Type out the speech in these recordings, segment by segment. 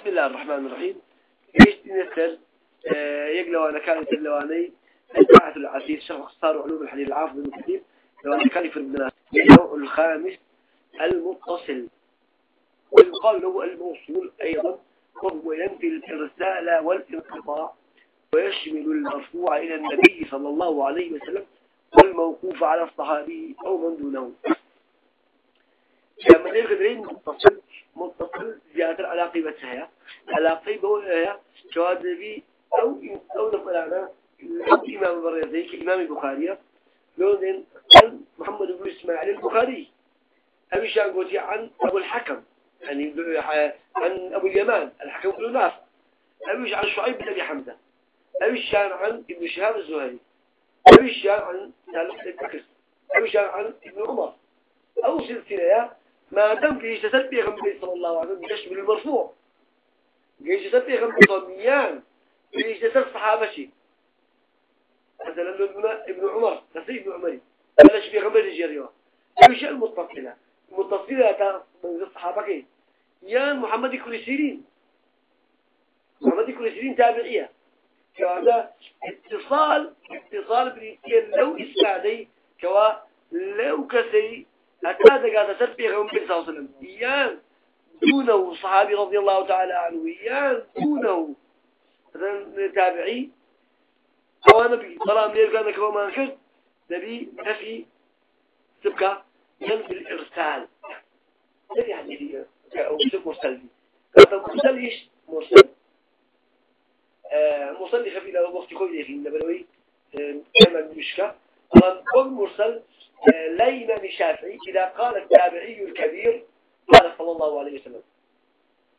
بسم الله الرحمن الرحيم. إيش نسأل آه، يقلوا أنا كانت اللواني الباحث العسير شرح أختصار علوم الحديث العاصم المكتب كان يفرد النوع الخامس المتصل. ويقال له الموصول أيضا وهو ينفي الإرسال والانقطاع ويشمل المرفوع إلى النبي صلى الله عليه وسلم والموقوف على الصحابي أو من دونه. لما نقدرين متصل متصل زيادة على قيمتها على قيمة جواد أو أو نقول أو إمام بريدي كإمام البخاري. لون محمد بن إسماعيل البخاري. أبي شان قلت عن أبو الحكم. يعني عن أبو اليمان. الحكم بن نافع أبي عن شعيب بن أبي حمزة. أبي شان عن ابن شهاب الزهري. أبي شان عن سالم بن أبي شان عن ابن عمر. أو سلسلة ما دام في جسد بيغمبر صلى الله عليه وسلم يشمل المرفوع. في جسد بيغمبر صميان في جسد الصحابة شيء مثلا ابن عمر نسي ابن عمري بلاش بيغمبر الجريوة إيش المتصلة المتصلة من الصحابة كي يا محمد كل سيرين. محمد كل سيرين تابعية. كهذا اتصال اتصال بريتين لو إسنادي كوا لو كسي حتى غير النبي صلى الله عليه وسلم. إيان دونه صحابي رضي الله تعالى عنه إيان دونه. تابعي أو نبي طلع من يرجع كما ما كرت نبي نفي سبكة ينفي الإرسال. نفي حديثية أو سب مرسل هذا مرسل إيش؟ مرسل. آه مرسل خفي له وقت كوي آه كما مشكا طبعا مرسل لا إمام الشافعي إذا قال التابعي الكبير قال صلى الله عليه وسلم.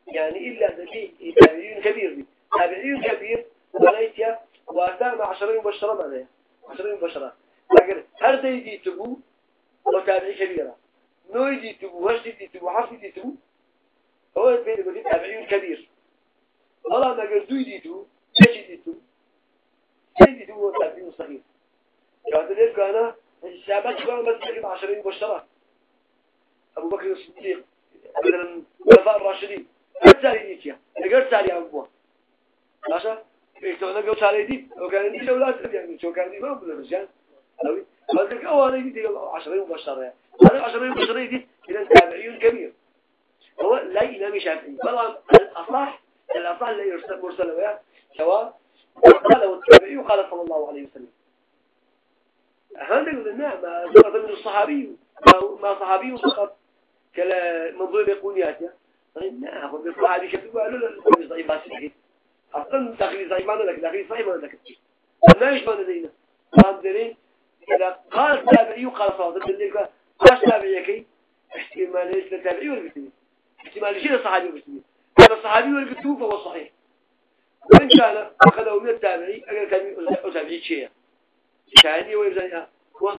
يعني إلا ذكي تابعي كبير تابعي كبير وليس وأسامة عشرين مبشرة معناها. عشرين مبشرة. لكن هل دي تبو وتابعي كبيرة. نوي دي تبو هش دي تبو حرف دي تبو هو بين بدي تابعي كبير. الله ما قال دوي تبو إيش دي تبو. دي تبو تابعي صغير يعني ذلك أنا الشعبات كانوا تقريبا عشرين مبشرة أبو بكر الصديق مثلا الخلفاء الراشدين التالي نيتيا نقدر تالي أبوه ماشا إيش نقول تالي دي وكان عندي أولاد يعني شو كان دي ما بقول رجال أوي قلت أول دي عشرين مبشرة هذا عشرين مبشرة دي إذا تابعي كبير هو لا إمام شافعي طبعا الأصح الأصح اللي يرسل مرسل سواء قال والتابعي وقال صلى الله عليه وسلم هذا ما سقط من الصحابي ما صحابي فقط. كلا منظور يقول ياتي لا هو بالصحابي كيف قالوا له الحديث ضعيف بس أصلا تقريبا ضعيف ما لك لكن صحيح ما لك ما يشبه لدينا فهم درين إذا قال التابعي وقال صلاة الدليل قال تابعي كي احتمال ليس التابعي ولا بسمي احتمال يشيل الصحابي والبسمي كان الصحابي والكتوب فهو صحيح. وإن كان أخذه من التابعي أجل كان تابعي شيء ثاني ويبزنها